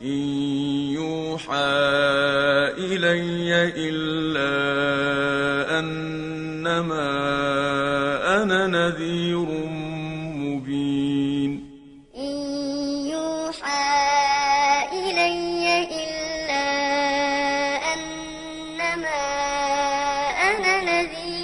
إن يوحى إلي إلا أنما أنا نذير مبين. إن يوحى إلي إلا أنما أنا نذير